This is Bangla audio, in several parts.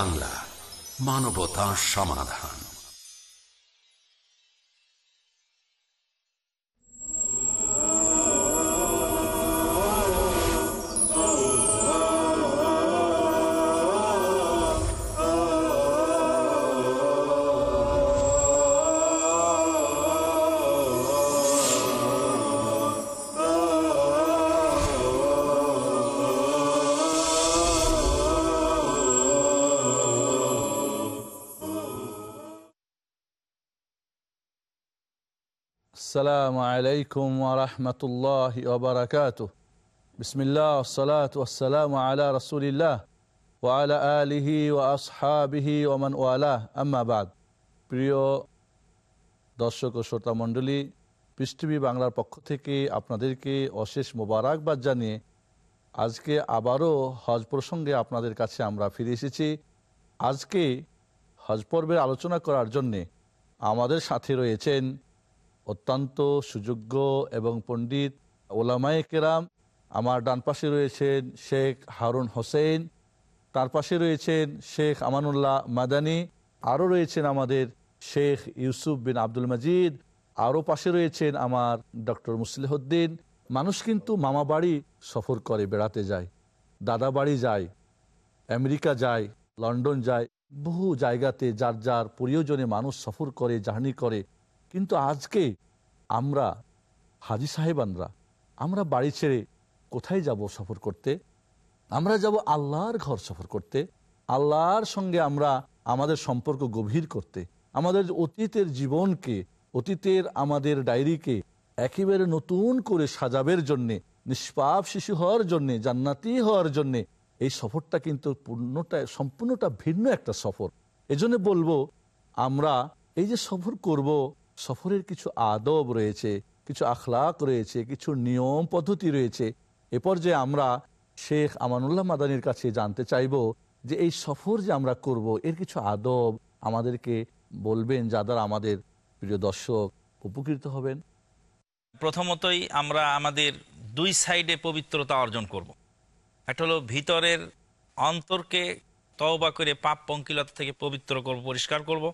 বাংলা মানবতা সমাধান। আলাইকুম ওরহমতুল্লাহ ওয়ালা আলিহি ওয়ালা প্রিয় দর্শক ও শ্রোতা মণ্ডলী বাংলার পক্ষ থেকে আপনাদেরকে অশেষ মোবারকবাদ জানিয়ে আজকে আবারও হজ প্রসঙ্গে আপনাদের কাছে আমরা ফিরে এসেছি। আজকে হজ পর্বের আলোচনা করার জন্যে আমাদের সাথে রয়েছেন অত্যন্ত সুযোগ্য এবং পণ্ডিত ওলামায়ে কেরাম। আমার ডান পাশে রয়েছেন শেখ হারুন হোসেন, তার পাশে রয়েছেন শেখ আমানুল্লাহ মাদানি, আরও রয়েছেন আমাদের শেখ ইউসুফ বিন আব্দুল মজিদ, আরও পাশে রয়েছেন আমার ডক্টর মুসলিহদ্দিন মানুষ কিন্তু মামা বাড়ি সফর করে, বেড়াতে যায়, দাদা বাড়ি যায়, আমেরিকা যায়, লন্ডন যায়, বহু জায়গাতে যার যার প্রিয়জনে মানুষ সফর করে, জার্নি করে। কিন্তু আজকে আমরা হাজি সাহেবানরা, আমরা বাড়ি ছেড়ে কোথায় যাব সফর করতে? আমরা যাব আল্লাহর ঘর সফর করতে, আল্লাহর সঙ্গে আমরা আমাদের সম্পর্ক গভীর করতে, আমাদের অতীতের জীবনকে, অতীতের আমাদের ডায়েরিকে একেবারে নতুন করে সাজাবের জন্যে, নিষ্পাপ শিশু হওয়ার জন্যে, জান্নাতি হওয়ার জন্যে এই সফরটা কিন্তু পূর্ণটা, সম্পূর্ণটা ভিন্ন একটা সফর। এজন্য বলব, আমরা এই যে সফর করব সফরের কিছু আদব রয়েছে, কিছু আখলাক রয়েছে, কিছু নিয়ম পদ্ধতি রয়েছে এ পর্যায়ে আমরা শেখ আমানুল্লাহ মাদানির কাছে জানতে চাইব যে এই সফর যে আমরা করব, এর কিছু আদব আমাদেরকে বলবেন যা দ্বারা আমাদের প্রিয় দর্শক উপকৃত হবেন প্রথমতই আমরা আমাদের দুই সাইডে পবিত্রতা অর্জন করব। একটা হলো ভিতরের অন্তরকে তওবা করে পাপ পঙ্কিলতা থেকে পবিত্র করব, পরিষ্কার করব।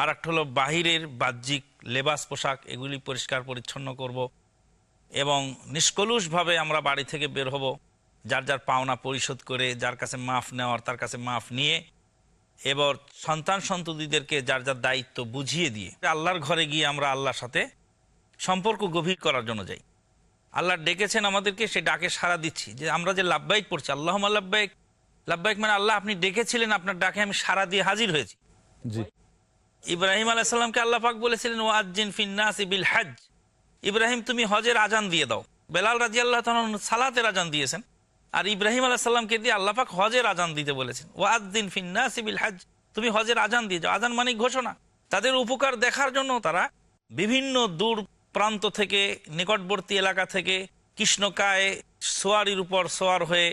আর একটা হলো বাহিরের বাহ্যিক লেবাস পোশাক, এগুলি পরিষ্কার পরিচ্ছন্ন করব। এবং নিষ্কলুষভাবে আমরা বাড়ি থেকে বের হব। যার যার পাওনা পরিশোধ করে, যার কাছে মাফ নেওয়ার, তার কাছে মাফ নিয়ে এবার সন্তান সন্ততিদেরকে যার যার দায়িত্ব বুঝিয়ে দিয়ে আল্লাহর ঘরে গিয়ে আমরা আল্লাহর সাথে সম্পর্ক গভীর করার জন্য যাই। আল্লাহ ডেকেছেন আমাদেরকে, সে ডাকে সাড়া দিচ্ছি যে আমরা যে লাভবাহিক পড়ছি আল্লাহ লাভবাহিক। লাভবাহিক মানে আল্লাহ আপনি ডেকেছিলেন, আপনার ডাকে আমি সাড়া দিয়ে হাজির হয়েছি। জি। ইব্রাহিম আলাইসাল্লামকে আল্লাহ পাক বলেছিলেন, ওয়াজ্জিন ফিন্নাস বিল হাজ ইব্রাহিম, তুমি হজের আজান দিয়ে দাও। বেলাল রাজি আল্লাহ সালাতের আজান দিয়েছেন। আর ইব্রাহিম আলাহ সাল্লামকে দিয়ে আল্লাহ পাক হজের আজান দিতে বলেছেন। ওয়াজ্জিন ফিন্নাস বিল হাজ তুমি হজের আজান দিয়ে যাও। আজান মানে ঘোষণা। তাদের উপকার দেখার জন্য তারা বিভিন্ন দূর প্রান্ত থেকে, নিকটবর্তী এলাকা থেকে, কৃষ্ণকায় সোয়ারির উপর সোয়ার হয়ে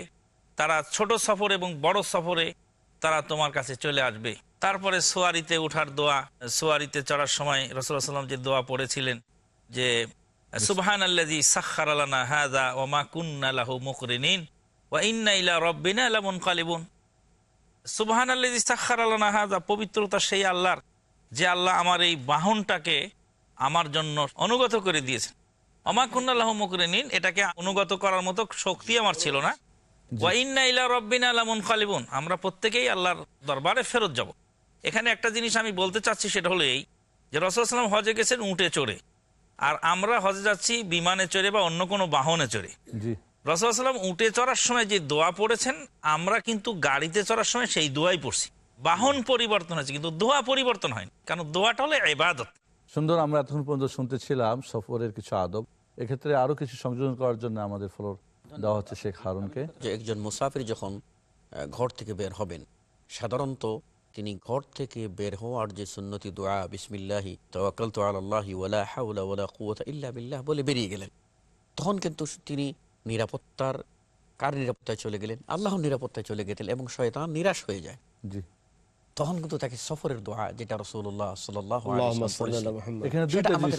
তারা ছোট সফর এবং বড় সফরে তারা তোমার কাছে চলে আসবে। তারপরে সোয়ারিতে উঠার দোয়া সোয়ারিতে চড়ার সময় রসুল্লাহ সাল্লাম যে দোয়া পড়েছিলেন যে সুবহান আল্লাজি সাক্ষার আলানা হাজা ওমা কুন্নালাহু মুকরিনিন ওয়া ইন্না ইলা রব্বিনা লামুন কালিবুন সুবহান আল্লাজি সাক্ষার আলানা হাজা পবিত্রতা সেই আল্লাহর যে আল্লাহ আমার এই বাহনটাকে আমার জন্য অনুগত করে দিয়েছেন। অমা কুন্নাল্লাহ মুকরিনিন এটাকে অনুগত করার মতো শক্তি আমার ছিল না। ওয়া ইন্না ইলা রব্বিনা লামুন কালিবুন আমরা প্রত্যেকেই আল্লাহর দরবারে ফেরত যাব। এখানে একটা জিনিস আমি বলতে চাচ্ছি সেটা হলো এই যে রসুলাম হজে গেছেন উঠে চড়ে আর আমরা হজে যাচ্ছি বিমানে চড়ে বা অন্য কোনো বাহনে চড়ে। জি। রসুলাম উঠে চড়ার সময় যে দোয়া পড়েছেন আমরা কিন্তু গাড়িতে চড়ার সময় সেই দোয়াই পড়ছি। বাহন পরিবর্তন হয়েছে কিন্তু দোয়া পরিবর্তন হয়নি কারণ দোয়াটা হলো এবাদত সুন্দর আমরা এতক্ষণ পর্যন্ত শুনতেছিলাম সফরের কিছু আদব। এক্ষেত্রে আরও কিছু সংযোজন করার জন্য আমাদের ফলোর দেওয়া হচ্ছে শেখ হারুনকে। যে একজন মুসাফির যখন ঘর থেকে বের হবেন সাধারণত তিনি ঘর থেকে বের হওয়ার যে সুন্নতি দোয়া বিসমিল্লাহি তওয়াক্কাল তো আল্লাহি ইল্লা বিল্লাহ বলে বেরিয়ে গেলেন। তখন কিন্তু তিনি নিরাপত্তার কার নিরাপত্তায় চলে গেলেন? আল্লাহর নিরাপত্তায় চলে গেলেন এবং শয়তান নিরাশ হয়ে যায়। জি। তখন কিন্তু তাকে সফরের দোয়া যেটা রসুল্লাহ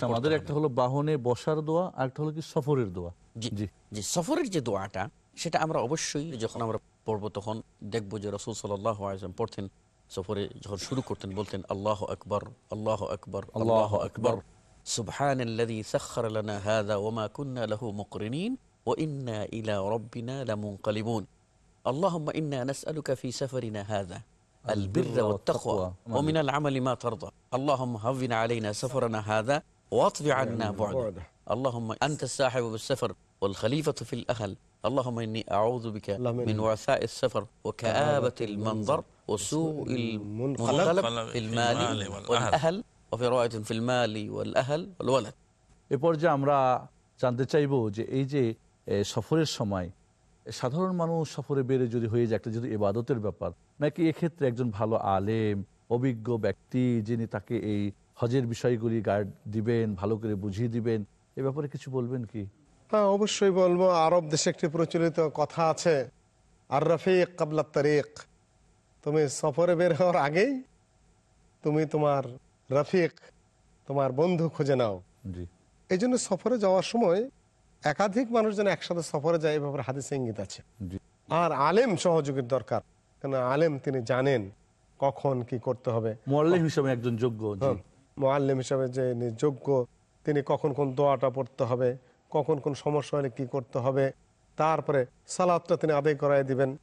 আমাদের একটা হলো বাহনে বসার দোয়া আর একটা হলো কি সফরের দোয়া। জি জি। যে সফরের যে দোয়াটা সেটা আমরা অবশ্যই যখন আমরা পড়ব তখন দেখব যে রসুল সাল্লাহ পড়তেন সফরে যখন শুরু করতেন বলতেন আল্লাহ আকবর আল্লাহ আকবর আল্লাহ আকবর سبحان الذي سخر لنا هذا وما كنا له مقرنين وإنا إلى ربنا لمنقلبون اللهم إنا نسألك في سفرنا هذا البر والتقوى ومن العمل ما ترضى اللهم هون علينا سفرنا هذا واطفي عنا بعده اللهم أنت الصاحب بالسفر والخليفة في الأهل اللهم إني أعوذ بك اللهم من إني- وعثاء السفر وكآبة المنظر وسوء المنقلب في المال والأهل. والأهل وفي رواية في المال والأهل والولد এ পর্যায়ে আমরা জানতে চাইব যে এই যে এ, সফরের সময় এ, সাধারণ মানুষ সফরে বেড়ে যদি হয়ে যায় একটা যদি এবাদতের ব্যাপার নাকি এক্ষেত্রে একজন ভালো আলেম অভিজ্ঞ ব্যক্তি যিনি তাকে এই হজের বিষয়গুলি গাইড দিবেন ভালো করে বুঝিয়ে দিবেন এ ব্যাপারে কিছু বলবেন কি হ্যাঁ অবশ্যই বলব আরব দেশে একটি প্রচলিত কথা আছে আর রফিক কাবলা তারিক তুমি সফরে বের হওয়ার আগেই তুমি তোমার রাফিক তোমার বন্ধু খুঁজে নাও। জি। এই জন্য সফরে যাওয়ার সময় একাধিক মানুষ যেন একসাথে সফরে যায় এভাবে হাদিসে ইঙ্গিত আছে। আর আলেম সহযোগীর দরকার কেন আলেম তিনি জানেন কখন কি করতে হবে। মোয়াল্লিম হিসাবে একজন যোগ্য জি। মোয়াল্লিম হিসাবে যে যোগ্য তিনি কখন কোন দোয়াটা পড়তে হবে। কখন কোন সমস্যা হলে কি করতে হবে। তারপরে সালাদটা তিনি আদায় করাই দিবেন।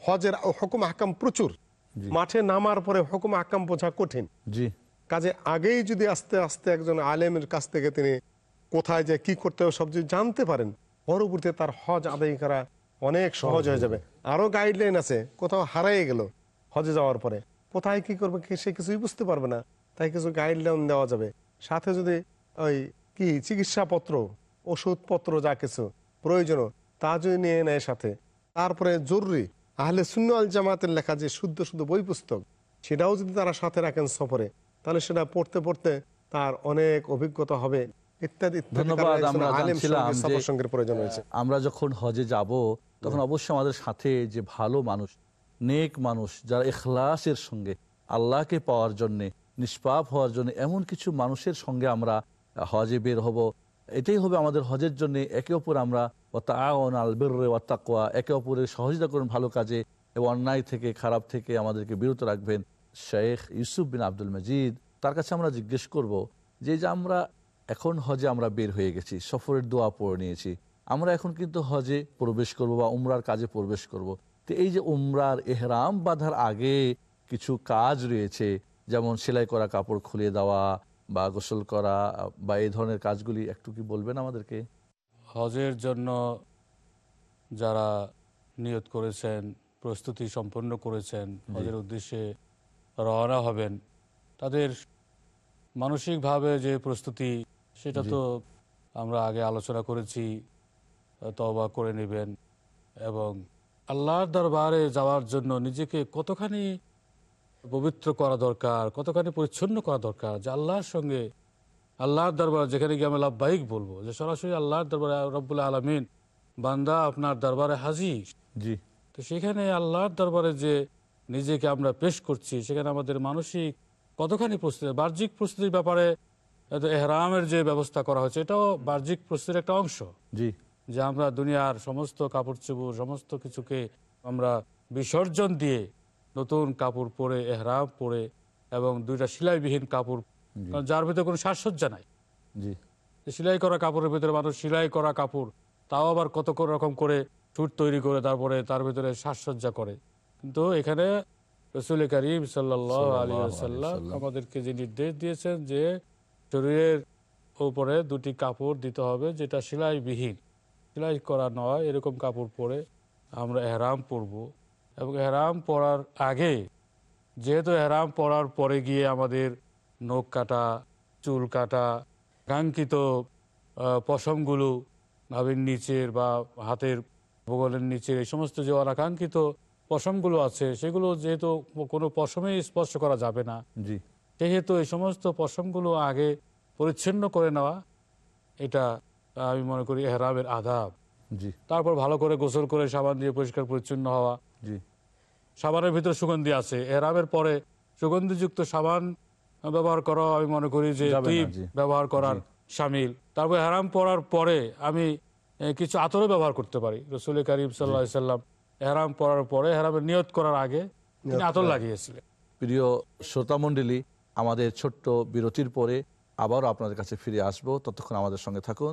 হজের হুকুম হাকাম প্রচুর। মাঠে নামার পরে হুকুম হাকাম বোঝা কঠিন। জি। কাজে আগেই যদি আস্তে আস্তে একজন আলেমের কাছ থেকে তিনি কোথায় যে কি করতে হবে সব যদি জানতে পারেন পরবর্তীতে তার হজ আদায় করা অনেক সহজ হয়ে যাবে। আরও গাইডলাইন আছে কোথাও হারাই গেল হজে যাওয়ার পরে। কোথায় কি করবে কি সে কিছুই বুঝতে পারবে না। তাই কিছু গাইডলাইন দেওয়া যাবে। সাথে যদি ওই কি চিকিৎসাপত্র ওষুধপত্র যা কিছু প্রয়োজন তা যদি নিয়ে নেয় সাথে। তারপরে জরুরি আহলে শূন্য আল জামাতের লেখা যে শুদ্ধ শুদ্ধ বই পুস্তক সেটাও যদি তারা সাথে রাখেন সফরে তাহলে সেটা পড়তে পড়তে তার অনেক অভিজ্ঞতা হবে। ইত্যাদি ধন্যবাদ। প্রয়োজন হয়েছে আমরা যখন হজে যাব তখন অবশ্যই আমাদের সাথে যে ভালো মানুষ নেক মানুষ যারা এখলাসের সঙ্গে আল্লাহকে পাওয়ার জন্যে নিষ্পাপ হওয়ার জন্য এমন কিছু মানুষের সঙ্গে আমরা হজে বের হব এটাই হবে আমাদের হজের জন্য একে অপর আমরা আওয়ান আল বেররে ওয়াত্তাকোয়া একে অপরের সহযোগিতা করুন ভালো কাজে এবং অন্যায় থেকে, খারাপ থেকে আমাদেরকে বিরত রাখবেন। শেখ ইউসুফ বিন আব্দুল মজিদ, তার কাছে আমরা জিজ্ঞেস করব যে যে আমরা এখন হজে আমরা বের হয়ে গেছি, সফরের দোয়া পড়ে নিয়েছি, আমরা এখন কিন্তু হজে প্রবেশ করব বা উমরার কাজে প্রবেশ করব। তো এই যে উমরার এহরাম বাঁধার আগে কিছু কাজ রয়েছে, যেমন সেলাই করা, কাপড় খুলে দেওয়া বা গোসল করা বা এই ধরনের কাজগুলি একটু কি বলবেন আমাদেরকে? হজের জন্য যারা নিয়ত করেছেন প্রস্তুতি সম্পন্ন করেছেন হজের উদ্দেশ্যে রওনা হবেন তাদের মানসিকভাবে যে প্রস্তুতি সেটা তো আমরা আগে আলোচনা করেছি তবা করে নেবেন এবং আল্লাহর দরবারে যাওয়ার জন্য নিজেকে কতখানি পবিত্র করা দরকার কতখানি পরিচ্ছন্ন করা দরকার যে আল্লাহর সঙ্গে আল্লাহর দরবার যেখানে গিয়ে আমি লাভবাহিক বলব যে সরাসরি আল্লাহর দরবারে রব্বুল আলমিন বান্দা আপনার দরবারে হাজির। জি। তো সেখানে আল্লাহর দরবারে যে নিজেকে আমরা পেশ করছি সেখানে আমাদের মানসিক কতখানি প্রস্তুতি বাহ্যিক প্রস্তুতির ব্যাপারে এহরামের যে ব্যবস্থা করা হয়েছে এটাও বাহ্যিক প্রস্তুতির একটা অংশ। জি। যে আমরা দুনিয়ার সমস্ত কাপড় চোপড় সমস্ত কিছুকে আমরা বিসর্জন দিয়ে নতুন কাপড় পরে এহরাম পরে এবং দুইটা সেলাইবিহীন কাপড়। যার ভিতরে কোনো সাজসজ্জা নাই। জি। সেলাই করা কাপড়ের ভিতরে মানুষ সেলাই করা কাপড় তাও আবার কত রকম করে চুট তৈরি করে তারপরে তার ভিতরে সাজসজ্জা করে। কিন্তু এখানে রসুল করিম সাল্লাহ আলী সাল্লাম। আমাদেরকে যে নির্দেশ দিয়েছেন যে শরীরের উপরে দুটি কাপড় দিতে হবে যেটা সেলাইবিহীন। সেলাই করা নয় এরকম কাপড় পরে আমরা এহরাম পরব। এবং এহরাম পরার আগে যেহেতু এহরাম পরার পরে গিয়ে আমাদের নখ কাটা চুল কাটা কাঙ্ক্ষিত পশমগুলো নাভির নিচের বা হাতের ভূগোলের নিচের এই সমস্ত যে অনাকাঙ্ক্ষিত পশমগুলো আছে সেগুলো যেহেতু কোনো পশমেই স্পর্শ করা যাবে না। জি। সেহেতু এই সমস্ত পশমগুলো আগে পরিচ্ছন্ন করে নেওয়া এটা আমি মনে করি এহরামের আদাব জি। তারপর ভালো করে গোসল করে সাবান দিয়ে পরিষ্কার পরিচ্ছন্ন হওয়া। জি। সাবানের ভিতরে সুগন্ধি আছে। এহরামের পরে সুগন্ধিযুক্ত সাবান ব্যবহার করা আমি মনে করি যে। ব্যবহার করার সামিল। তারপর হেরাম পরার পরে আমি কিছু আতরও ব্যবহার করতে পারি। রসুল করিম সাল্লাহ সাল্লাম এহরাম পরার পরে হেরামের নিয়ত করার আগে তিনি আতর লাগিয়েছিলেন। প্রিয় শ্রোতামণ্ডলী আমাদের ছোট্ট বিরতির পরে আবারও আপনাদের কাছে ফিরে আসব। ততক্ষণ আমাদের সঙ্গে থাকুন।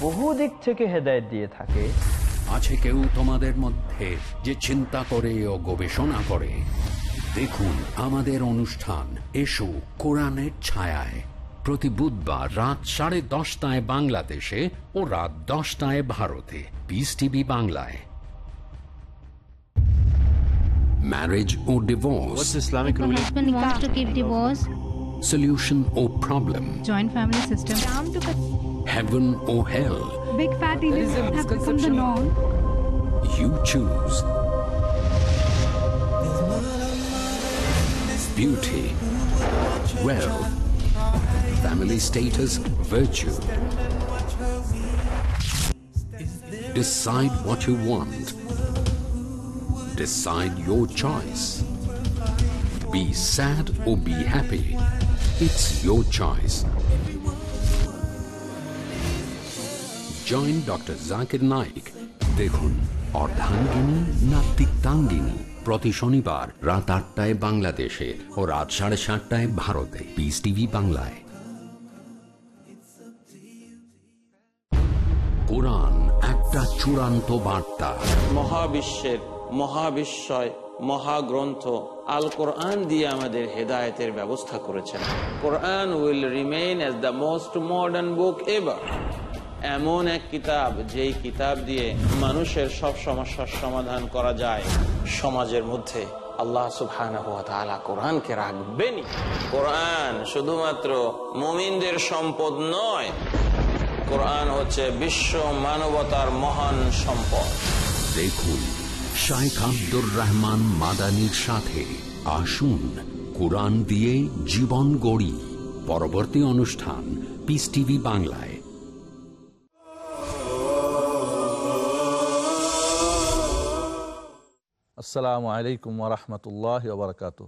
বহু দিক থেকে হেদায়েত দিয়ে থাকে। আছে কেউ তোমাদের মধ্যে যে চিন্তা করে ও গবেষণা করে? দেখুন আমাদের অনুষ্ঠান এসো কোরআনের ছায়ায়। প্রতি বুধবার রাত সাড়ে দশটায় বাংলাদেশে ও রাত দশটায় ভারতে। পিস টিভি বাংলায়। Marriage O divorce Islamic My husband wants to keep divorce. Solution O problem Joint family system. Heaven or hell Big fat events have become the norm. You choose. Beauty, wealth, family status, virtue. Decide what you want. Decide your choice. Be sad or be happy. It's your choice. Join doctor Zakir Naik দেখুন, অর্ধাঙ্গিনী না তিক্তাঙ্গিনী? প্রতি শনিবার রাত আটটায় বাংলাদেশে ও রাত সাড়ে সাতটায় ভারতে। পিস টিভি বাংলায়। কোরআন একটা চূড়ান্ত বার্তা। মহাবিশ্বের, মহাবিশ্বয়, মহাগ্রন্থ আল কোরআন দিয়ে আমাদের হেদায়েতের ব্যবস্থা করেছেন। Quran will remain as the most modern book ever. এমন এক কিতাব, যেই কিতাব দিয়ে মানুষের সব সমস্যার সমাধান করা যায় সমাজের মধ্যে। আল্লাহ সুবহানাহু ওয়া কোরআনকে রাখবেনই। কোরআন শুধুমাত্র মুমিনদের সম্পদ নয়, কোরআন হচ্ছে বিশ্ব মানবতার মহান সম্পদ। দেখুন, শাইখ আব্দুর রহমান মাদানির সাথে আসুন কোরআন দিয়ে জীবন গড়ি। পরবর্তী অনুষ্ঠান, পিস টিভি বাংলায়। আসসালামু আলাইকুম রহমতুল্লাহ বারকাত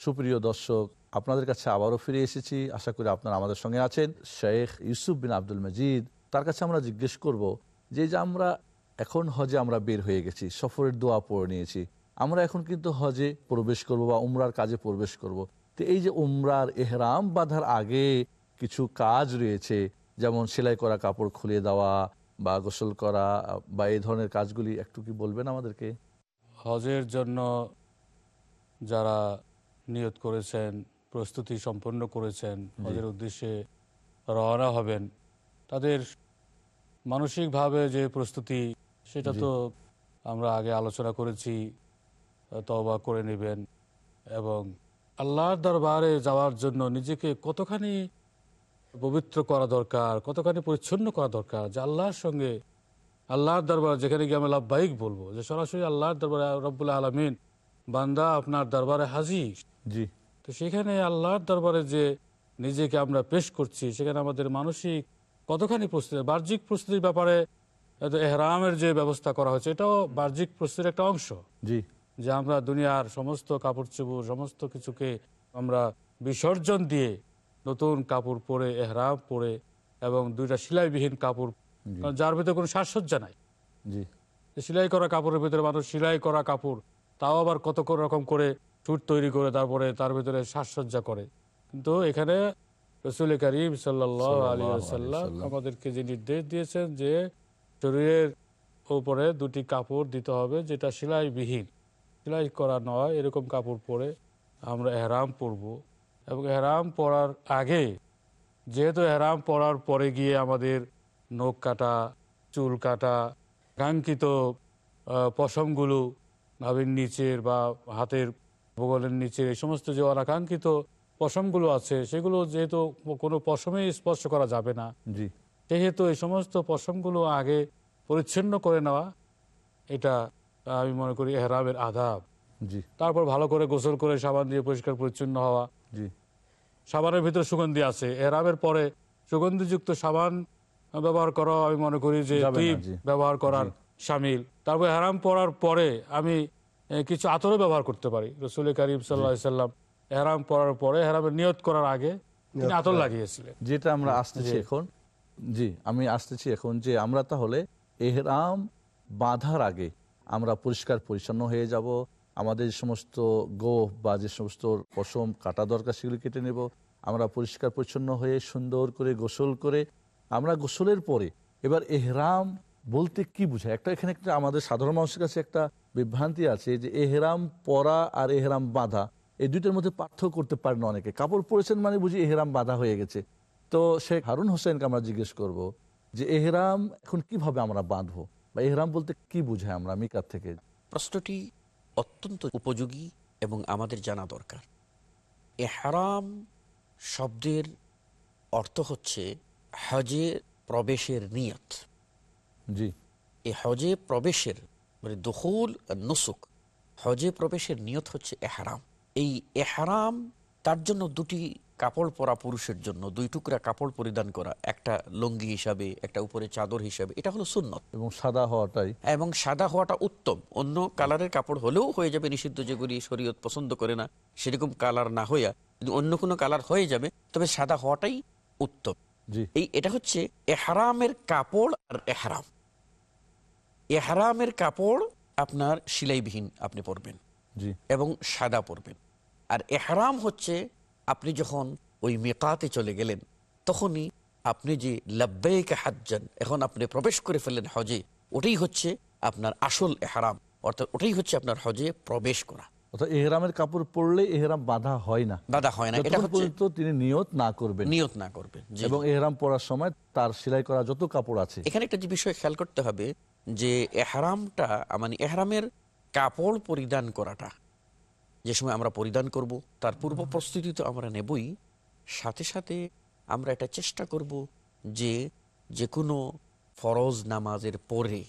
সুপ্রিয় দর্শক, আপনাদের কাছে আবারও ফিরে এসেছি। আশা করি আপনারা আমাদের সঙ্গে আছেন। শেখ ইউসুফ বিন আব্দুল মজিদ, তার কাছে আমরা জিজ্ঞেস করব যে যে আমরা এখন হজে আমরা বের হয়ে গেছি, সফরের দোয়া পড়ে নিয়েছি। আমরা এখন কিন্তু হজে প্রবেশ করব বা উমরার কাজে প্রবেশ করব। তো এই যে উমরার এহরাম বাঁধার আগে কিছু কাজ রয়েছে, যেমন সেলাই করা, কাপড় খুলে দেওয়া বা গোসল করা বা এই ধরনের কাজগুলি, একটু কি বলবেন আমাদেরকে? হজের জন্য যারা নিয়ত করেছেন প্রস্তুতি সম্পন্ন করেছেন হজের উদ্দেশ্যে রওনা হবেন তাদের মানসিকভাবে যে প্রস্তুতি সেটা তো আমরা আগে আলোচনা করেছি তবা করে নেবেন এবং আল্লাহর দরবারে যাওয়ার জন্য নিজেকে কতখানি পবিত্র করা দরকার কতখানি পরিচ্ছন্ন করা দরকার যে আল্লাহর সঙ্গে আল্লাহর দরবার যেখানে গিয়ে আমি লাভবাহিক বলব যে সরাসরি আল্লাহর দরবারে রব্বুল আলমিন বান্দা আপনার দরবারে হাজির। জি। তো সেখানে আল্লাহর দরবারে যে নিজেকে আমরা পেশ করছি সেখানে আমাদের মানসিক কতখানি প্রস্তুতি বাহ্যিক প্রস্তুতির ব্যাপারে এহরামের যে ব্যবস্থা করা হয়েছে এটাও বাহ্যিক প্রস্তুতির একটা অংশ। জি। যে আমরা দুনিয়ার সমস্ত কাপড় চোপড় সমস্ত কিছুকে আমরা বিসর্জন দিয়ে নতুন কাপড় পরে এহরাম পরে এবং দুইটা সেলাইবিহীন কাপড় কারণ যার ভিতরে কোনো সাজসজ্জা নাই। জি। সেলাই করা কাপড়ের ভিতরে মানুষ সেলাই করা কাপড় তাও আবার কত রকম করে চুট তৈরি করে তারপরে তার ভিতরে সাজসজ্জা করে। কিন্তু এখানে রসুল করিম সাল্লাহ আলী আসাল্লাম আমাদেরকে যে নির্দেশ দিয়েছেন যে শরীরের উপরে দুটি কাপড় দিতে হবে যেটা সেলাইবিহীন। সেলাই করা নয় এরকম কাপড় পরে আমরা এহরাম পরব। এবং এহরাম পরার আগে যেহেতু এহরাম পরার পরে গিয়ে আমাদের নখ কাটা চুল কাটা কাঙ্ক্ষিত পশমগুলো নাভির নিচের বা হাতের বগলের নিচে এই সমস্ত যে অনাকাঙ্ক্ষিত পশমগুলো আছে সেগুলো যেহেতু কোনো পশমেই স্পর্শ করা যাবে না। জি। সেহেতু এই সমস্ত পশমগুলো আগে পরিচ্ছন্ন করে নেওয়া এটা আমি মনে করি এহরামের আধাব। জি। তারপর ভালো করে গোসল করে সাবান দিয়ে পরিষ্কার পরিচ্ছন্ন হওয়া। জি। সাবানের ভিতরে সুগন্ধি আছে। এহরামের পরে সুগন্ধিযুক্ত সাবান ব্যবহার করা আমি মনে করি যে টিপ ব্যবহার করার সামিল। তারপর হেরাম পরার পরে আমি কিছু আতরও ব্যবহার করতে পারি রসুল করিম সাল্লাহ সাল্লাম। এহরাম পরার পরে হেরামের নিয়ত করার আগে তিনি আতর লাগিয়েছিলেন। যেটা আমরা আসতেছি এখন জি আমি আসতেছি এখন যে আমরা তাহলে এহরাম বাঁধার আগে আমরা পরিষ্কার পরিচ্ছন্ন হয়ে যাব আমাদের যে সমস্ত গোহ বা যে সমস্ত পশম কাটা দরকার সেগুলি কেটে নেব আমরা পরিষ্কার পরিচ্ছন্ন হয়ে সুন্দর করে গোসল করে আমরা গোসলের পরে এবার এহরাম বলতে কি বোঝায়? একটা এখানে একটা আমাদের সাধারণ মানুষের কাছে একটা বিভ্রান্তি আছে যে এহরাম পরা আর এহরাম বাঁধা, এই দুইটার মধ্যে পার্থক্য করতে পারে না অনেকে। কাপড় পরেছেন মানে বুঝি এহরাম বাঁধা হয়ে গেছে। তো শেখ হারুন হোসেনকে আমরা জিজ্ঞেস করব যে এহরাম এখন কীভাবে আমরা বাঁধবো? বা এহরাম বলতে কি বুঝায় আমরা মিকার থেকে? প্রশ্নটি অত্যন্ত উপযোগী এবং আমাদের জানা দরকার। এহরাম শব্দের অর্থ হচ্ছে হজে প্রবেশের নিয়ত। জি। এ হজে প্রবেশের মানে দখুল নুসুক হজে প্রবেশের নিয়ত হচ্ছে এহারাম। এই এহারাম তার জন্য দুটি কাপড় পরা পুরুষের জন্য দুই টুকরা কাপড় পরিধান করা একটা লুঙ্গি হিসাবে একটা উপরে চাদর হিসাবে এটা হলো সুন্নত। এবং সাদা হওয়াটাই। এবং সাদা হওয়াটা উত্তম অন্য কালারের কাপড় হলেও হয়ে যাবে নিষিদ্ধ যেগুলি শরীয়ত পছন্দ করে না সেরকম কালার না হইয়া যদি অন্য কোনো কালার হয়ে যাবে তবে সাদা হওয়াটাই উত্তম। এই এটা হচ্ছে এহারামের কাপড় আর এহারাম। এহারামের কাপড় আপনার সিলাইবিহীন আপনি পরবেন এবং সাদা পরবেন। আর এহারাম হচ্ছে আপনি যখন ওই মেকাতে চলে গেলেন তখনই আপনি যে লাব্বাইকে হাজ্জান এখন আপনি প্রবেশ করে ফেললেন হজে ওটাই হচ্ছে আপনার আসল এহারাম অর্থাৎ ওটাই হচ্ছে আপনার হজে প্রবেশ করা। অর্থাৎ এহরামের কাপড় পরলে এহরাম বাঁধা হয় না। বাধা হয় না। এটা পর্যন্ত তিনি নিয়ত না করবেন। নিয়ত না করবেন এবং এহরাম পরার সময় তার সেলাই করা যত কাপড় আছে। এখানে একটা যে বিষয় খেয়াল করতে হবে যে এহরামটা মানে এহরামের কাপড় পরিধান করাটা যে সময় আমরা পরিধান করব তার পূর্ব প্রস্তুতি তো আমরা নেবই। সাথে সাথে আমরা এটা চেষ্টা করব যে যে কোনো ফরজ নামাজের পরে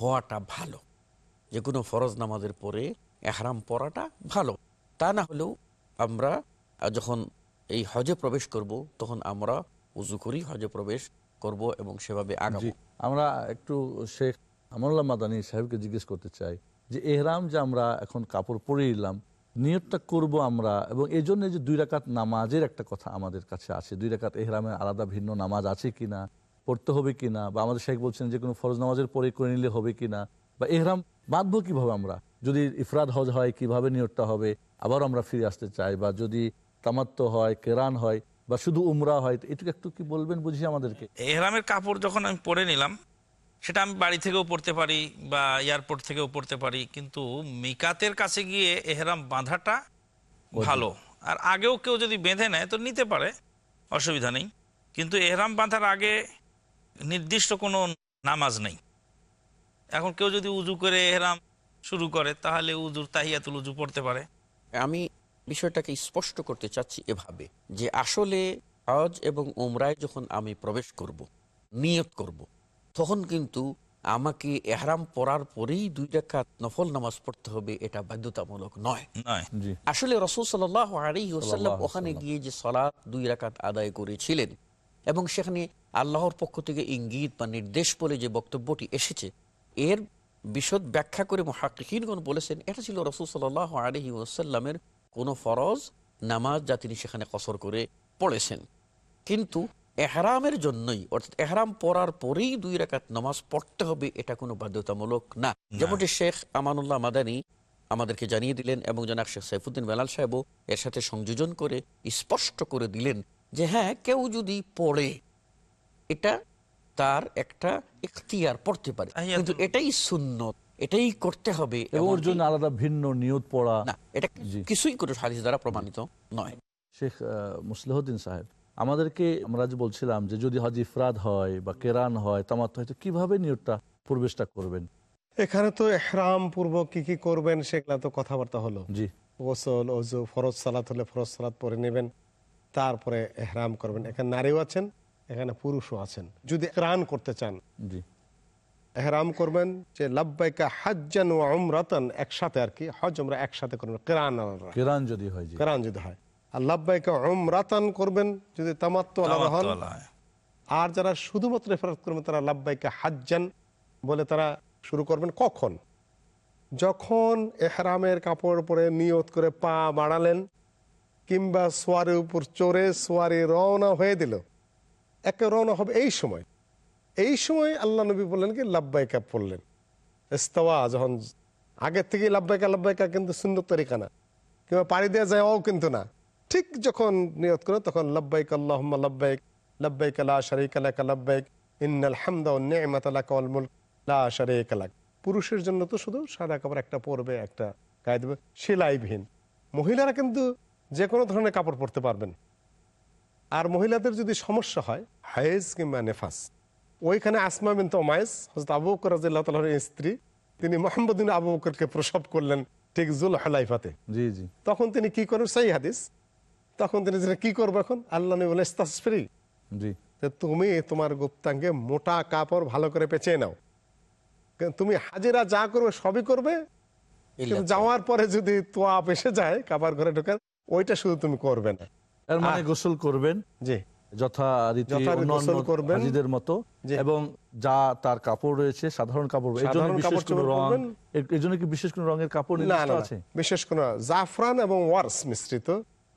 হওয়াটা ভালো। যে কোনো ফরজ নামাজের পরে এহরাম পরাটা ভালো। তা না হলেও আমরা যখন এই হজে প্রবেশ করব, তখন আমরা উজু করি হজে প্রবেশ করব এবং সেভাবে আগাবো। আমরা একটু শেখ আমরুল্লাহ মাদানী সাহেবকে জিজ্ঞেস করতে চাই যে এহরাম যে আমরা এখন কাপড় পরে নিলাম, নিয়তটা করব আমরা? এবং এই জন্য যে দুই রাকাত নামাজের একটা কথা আমাদের কাছে আছে, দুই রাকাত এহরামের আলাদা ভিন্ন নামাজ আছে কিনা, পড়তে হবে কিনা, বা আমাদের শেখ বলছেন যে কোনো ফরজ নামাজের পরে করে নিলে হবে কিনা, বা এহরাম বাঁধবো কীভাবে আমরা? যদি ইফরাদ হজ হয় কীভাবে নিয়তটা হবে? আবার আমরা ফিরে আসতে চাই বা যদি তামাত্ম হয় কেরান হয় বা শুধু উমরা হয় এটুকু একটু কি বলবেন বুঝি আমাদেরকে? এহরামের কাপড় যখন আমি পরে নিলাম সেটা আমি বাড়ি থেকেও পড়তে পারি বা এয়ারপোর্ট থেকেও পড়তে পারি কিন্তু মিকাতের কাছে গিয়ে এহরাম বাঁধাটা ভালো। আর আগেও কেউ যদি বেঁধে নেয় তো নিতে পারে অসুবিধা নেই। কিন্তু এহরাম বাঁধার আগে নির্দিষ্ট কোনো নামাজ নেই। এখন কেউ যদি উজু করে এহরাম শুরু করে তাহলে উজুর তাহিয়াতুল উজু পড়তে পারে। আমি বিষয়টাকে স্পষ্ট করতে চাচ্ছি এভাবে যে আসলে হজ এবং উমরায় যখন আমি প্রবেশ করব নিয়ত করব তখন কিন্তু আমাকে এহরাম পড়ার পরেই দুই রাকাত নফল নামাজ পড়তে হবে এটা বাধ্যতামূলক নয়। আসলে রসুল সাল্লাহ আলী ওসাল্লাম ওখানে গিয়ে যে সলাৎ দুই রাকাত আদায় করেছিলেন এবং সেখানে আল্লাহর পক্ষ থেকে ইঙ্গিত বা নির্দেশ বলে যে বক্তব্যটি এসেছে এর বিশদ ব্যাখ্যা করে মহাকিনগণ বলেছেন এটা ছিল রসুল সাল্লাহ আলহি ওসাল্লামের কোনো ফরজ নামাজ যা তিনি সেখানে কসর করে পড়েছেন। কিন্তু এহরামের জন্যই অর্থাৎ এহরাম পড়ার পরেই দুই রাকাত নামাজ পড়তে হবে এটা কোনো বাধ্যতামূলক না। যেমনটি শেখ আমানুল্লাহ মাদানী আমাদেরকে জানিয়ে দিলেন এবং জনাক শেখ সাইফুদ্দিন বেলাল সাহেবও এর সাথে সংযোজন করে স্পষ্ট করে দিলেন যে হ্যাঁ কেউ যদি পড়ে এটা তার একটা ইখতিয়ার পড়তে পারে। কিন্তু এটাই সুন্নত এটাই করতে হবে এবং ওর জন্য আলাদা ভিন্ন নিয়ত পড়া। না এটা কিছুই করে হাদিস দ্বারা প্রমাণিত নয়। শেখ মুসলিহদ্দিন সাহেব আমাদেরকে আমরা যে বলছিলাম যে যদি হজ ইফরাদ হয় বা কেরান হয় তামাত হয় তো কীভাবে নিয়তটা প্রবেশটা করবেন? এখানে তো এহরাম পূর্বক কি কি করবেন সেগুলা তো কথাবার্তা হলো। জি। গোসল অজু ফরজ সালাত হলে ফরজ সালাত পরে নেবেন তারপরে এহরাম করবেন। এখানে নারীও আছেন এখানে পুরুষও আছেন। যদি রান করতে চান। জি। এহরাম করবেন যে লাব্বাইকা হাজ্জান ও উমরাতান একসাথে আর কি। হজ আমরা একসাথে করবেন কেরান কেরান যদি হয় কেরান যদি হয়। আর লাব্বাইকা করবেন যদি তামাত্ম হন আর যারা শুধুমাত্র রেফারেন্স করবেন তারা লাব্বাইকা হাজ্জান বলে তারা শুরু করবেন কখন? যখন এহরামের কাপড় পরে নিয়ত করে পা বাড়ালেন কিংবা সোয়ারের উপর চড়ে সোয়ারি রওনা হয়ে দিল একে রওনা হবে এই সময়। এই সময় আল্লাহ নবী বললেন কি, লাব্বাইকা পড়লেন। ইস্তাওয়া, যখন আগের থেকে লাব্বাইকা লাব্বাইকা কিন্তু সুন্দর তরিকা না কিংবা পাড়ি দেওয়া যায় ও কিন্তু না। ঠিক যখন নিয়ত করে তখন লাব্বাইক আল্লাহ লাব্বাইক লাব্বাইক লা শারিক লাকা লাব্বাইক, ইন্নাল হামদা ওয়ান নি'মাতা লাকা ওয়াল মুলক, লা শারিক লাক। পুরুষের জন্য তো শুধু সাদা কাপড় একটা পরবে, একটা গায়ে দেবে, সেলাইবিহীন। মহিলারা কিন্তু যে কোনো ধরনের কাপড় পরতে পারবেন। আর মহিলাদের যদি সমস্যা হয় হায়েজ কিংবা নেফাস ওইখানে আসমা বিন তোমায়েস হজরত আবু বকর রাদিয়াল্লাহু তাআলার স্ত্রী তিনি মোহাম্মদিন আবু বকরকে প্রসব করলেন ঠিক জুল হালাইফাতে জি জি। তখন তিনি কি করেন? সেই হাদিস। তখন তিনি যেটা কি করব এখন? আল্লাহ নবী বলে ইস্তাসফিরি। জি। যে তুমি তোমার গুপ্তাঙ্গে মোটা কাপড় ভালো করে পেঁচিয়ে নাও। তুমি হাজিরা যা করবে সবই করবে। যাওয়ার পরে যদি তোয়া এসে যায় কাবার ঘরে ঢোকেন ওইটা শুধু তুমি করবে না। এর মানে গোসল করবেন জি। যথারীতি যথারীতি অন্যান্য হাজিদের মতো এবং যা তার কাপড় রয়েছে সাধারণ কাপড় বিশেষ কোনো চোপড় রং এর- এই জন্য কি বিশেষ কোনো রঙের কাপড় না নির্দিষ্ট না। না, আছে? বিশেষ কোন জাফরান এবং ওয়ার্স মিশ্রিত।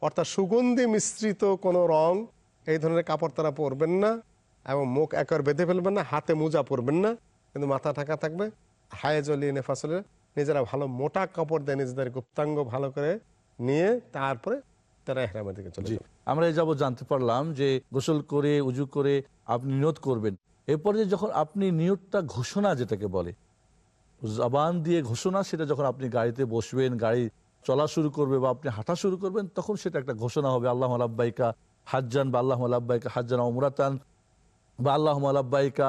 অর্থাৎ সুগন্ধি মিশ্রিত কোনো রং এই ধরনের কাপড় তারা পরবেন না এবং মুখ একবার বেঁধে ফেলবেন না হাতে মোজা পরবেন না। কিন্তু মাথা ঢাকা থাকবে। হায়ে জলিয়ে নেফাসলে নিজেরা ভালো মোটা কাপড় দেয় নিজেদের গুপ্তাঙ্গ ভালো করে নিয়ে তারপরে তারা এহরামের দিকে চলে যাবে। আমরা এই যাব জানতে পারলাম যে গোসল করে উজু করে আপনি নিয়ত করবেন। এরপরে যখন আপনি নিয়তটা ঘোষণা যেটাকে বলে জবান দিয়ে ঘোষণা সেটা যখন আপনি গাড়িতে বসবেন গাড়ি চলা শুরু করবে বা আপনি হাঁটা শুরু করবেন তখন সেটা একটা ঘোষণা হবে আল্লাহ আলাব্বাইকা হাজ্জান বা আল্লাহ আলাব্বাইকা হাজ্জান অমরাতান বা আল্লাহ আলাব্বাইকা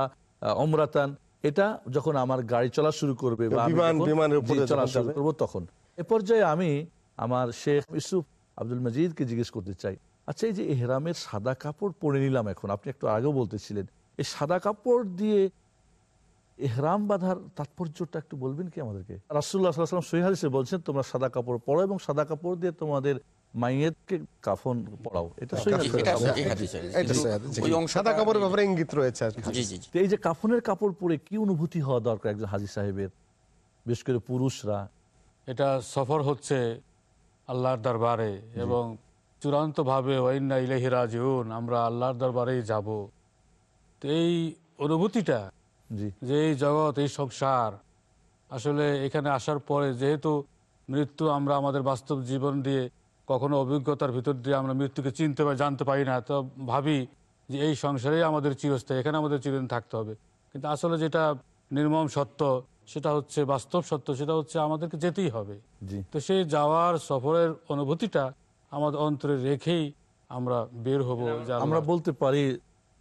অমরাতান এটা যখন আমার গাড়ি চলা শুরু করবে বা বিমান- বিমানের উপরে চলা শুরু। করব তখন। এ পর্যায়ে আমি আমার শেখ ইউসুফ আব্দুল মজিদকে জিজ্ঞেস করতে চাই। আচ্ছা এই যে এহরামের সাদা কাপড় পরে নিলাম এখন আপনি একটু আগেও বলতেছিলেন এই সাদা কাপড় দিয়ে এহরাম বাঁধার তাৎপর্যটা একটু বলবেন কি আমাদেরকে? রাসুল্লাহ সাল্লাম সহিহাদিসে বলছেন তোমরা সাদা কাপড় পরো এবং সাদা কাপড় দিয়ে তোমাদের মাইয়েতকে কাফন পড়াও এটা সাদা কাপড়ের ব্যাপারে ইঙ্গিত রয়েছে এই যে কাফনের কাপড় পরে কি অনুভূতি হওয়া দরকার একজন হাজি সাহেবের বিশেষ করে পুরুষরা? এটা সফর হচ্ছে আল্লাহর দরবারে এবং চূড়ান্তভাবে ওয়াইন্না ইলাহি রাজিউন আমরা আল্লাহর দরবারেই যাব। তো এই অনুভূতিটা যে এই জগৎ এই সংসার আসলে এখানে আসার পরে যেহেতু মৃত্যু আমরা আমাদের বাস্তব জীবন দিয়ে কখনো অভিজ্ঞতার ভিতর দিয়ে আমরা মৃত্যুকে চিনতে বা জানতে পারি না তো ভাবি যে এই সংসারেই আমাদের চিরস্থায়ী এখানে আমাদের চিরদিন থাকতে হবে। কিন্তু আসলে যেটা নির্মম সত্য সেটা হচ্ছে বাস্তব সত্য সেটা হচ্ছে আমাদেরকে যেতেই হবে। জি। তো সেই যাওয়ার সফরের অনুভূতিটা আমাদের অন্তরে রেখেই আমরা বের হব যে আমরা বলতে পারি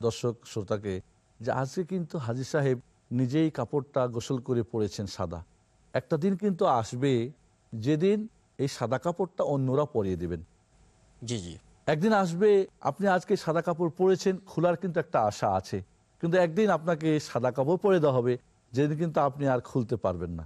দর্শক শ্রোতাকে যে আজকে কিন্তু হাজি সাহেব নিজেই কাপড়টা গোসল করে পরেছেন সাদা। একটা দিন কিন্তু আসবে যেদিন এই সাদা কাপড়টা অন্যরা পরিয়ে দেবেন। জি জি। একদিন আসবে আপনি আজকে সাদা কাপড় পরেছেন খোলার কিন্তু একটা আশা আছে। কিন্তু একদিন আপনাকে সাদা কাপড় পরে দেওয়া হবে। যেদিন কিন্তু আপনি আর খুলতে পারবেন না।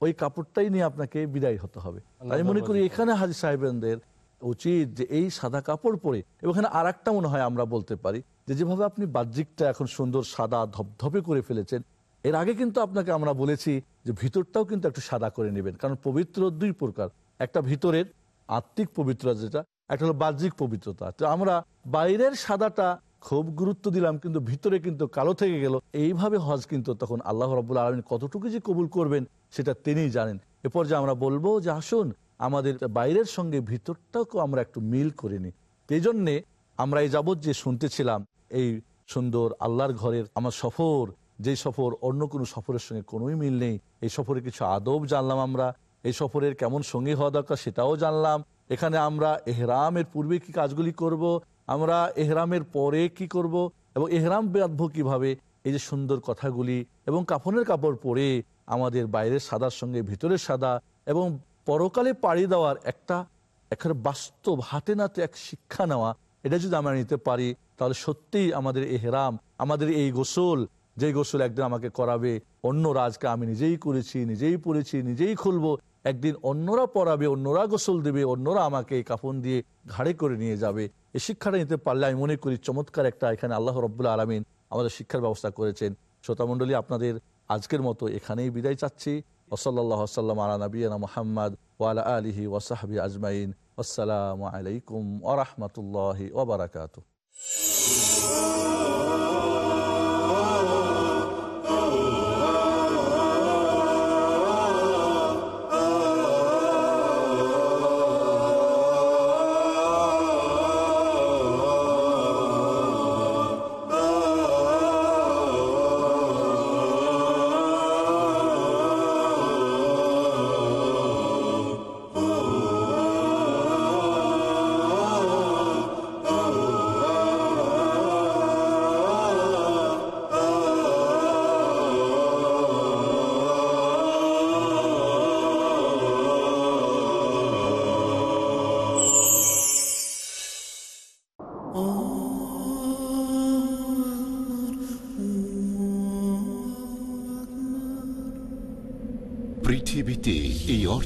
ওই কাপড়টাই নিয়ে আপনাকে বিদায় হতে হবে। আমি মনে করি এখানে হাজি সাহেবদের উচিত যে এই সাদা কাপড় পরে এবং এখানে আর একটা মনে হয় আমরা বলতে পারি যে যেভাবে আপনি বাহ্যিকটা এখন সুন্দর সাদা ধপধপে করে ফেলেছেন এর আগে কিন্তু আপনাকে আমরা বলেছি যে ভিতরটাও কিন্তু একটু সাদা করে নেবেন কারণ পবিত্র দুই প্রকার। একটা ভিতরের আত্মিক পবিত্রতা যেটা একটা হলো বাহ্যিক পবিত্রতা। তো আমরা বাইরের সাদাটা খুব গুরুত্ব দিলাম, কিন্তু ভিতরে কিন্তু কালো থেকে গেল। এইভাবে হজ কিন্তু তখন আল্লাহ রাবুল আলমিন কতটুকু যে কবুল করবেন, সেটা তিনিই জানেন। এরপর যে আমরা বলব যে, আসুন, আমাদের বাইরের সঙ্গে ভিতরটাকেও আমরা একটু মিল করে নিই। এই জন্যে আমরা এই যাবৎ যে শুনতেছিলাম, এই সুন্দর আল্লাহর ঘরের আমার সফর, যে সফর অন্য কোনো সফরের সঙ্গে কোনোই মিল নেই। এই সফরে কিছু আদব জানলাম আমরা, এই সফরের কেমন সঙ্গী হওয়া দরকার সেটাও জানলাম। এখানে আমরা এহরামের পূর্বে কি কাজগুলি করব। আমরা এহরামের পরে কি করব এবং এহরাম বাঁধবো কীভাবে? এই যে সুন্দর কথাগুলি এবং কাফনের কাপড় পরে আমাদের বাইরের সাদার সঙ্গে ভিতরের সাদা এবং পরকালে পাড়ি দেওয়ার একটা এখানে বাস্তব, হাতে নাতে এক শিক্ষা নেওয়া, এটা যদি আমরা নিতে পারি, তাহলে সত্যিই আমাদের এহরাম, আমাদের এই গোসল, যে গোসল একদিন আমাকে করাবে, অন্য রাজকে আমি নিজেই করেছি, নিজেই পড়েছি নিজেই খুলবো, একদিন অন্যরা পরাবে, অন্যরা গোসল দেবে, অন্যরা আমাকে এই কাফন দিয়ে ঘাড়ে করে নিয়ে যাবে। এই শিক্ষাটা নিতে পারলে আমি মনে করি চমৎকার একটা এখানে আল্লাহ রব্বুল্লা আলমিন আমাদের শিক্ষার ব্যবস্থা করেছেন। শ্রোতামণ্ডলী আপনাদের আজকের মতো এখানেই বিদায় চাচ্ছি। ওসল্লাহ সাল্লাম আলা নবীনা মোহাম্মদ ওয়ালা আলহি ওসাহাবি আজমাইন। আসসালামু আলাইকুম ওরহমতুল্লাহি ওবরাকাত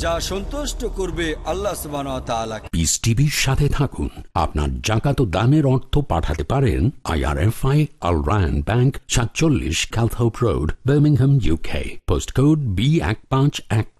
যা সন্তুষ্ট করবে আল্লাহ পিস টিভির সাথে থাকুন। আপনার জাকাত দানের অর্থ পাঠাতে পারেন আইআরএফআই আল রায়ন ব্যাংক সাতচল্লিশ Calthorpe road Birmingham UK post code B এক পাঁচ এক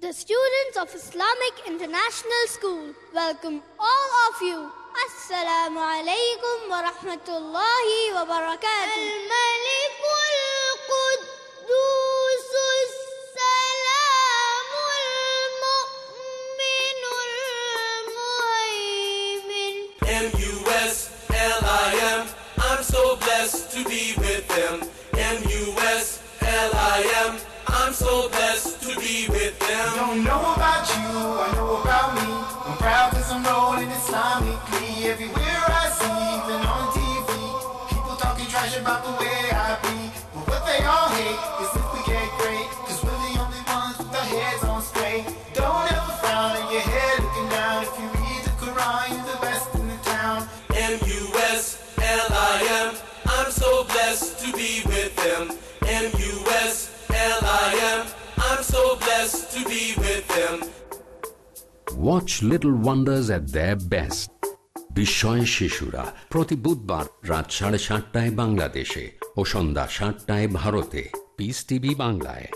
The students of Islamic International School welcome all of you. Assalamu alaikum wa rahmatullahi wa barakatuh. M-U-S-L-I-M. I'm so blessed to be with them. M-U-S-L-I-M. I'm so blessed know about you, I know about me. I'm proud cause I'm rolling Islamically. Everywhere I see, even on TV, people talking trash about the way I be. But what they all hate is if we get great, watch little wonders at the best বিস্ময় শিশুরা প্রতি বুধবার রাত সাড়ে সাতটায় বাংলাদেশে ও সন্ধ্যা সাতটায় ভারতে। পিস টিভি বাংলায়।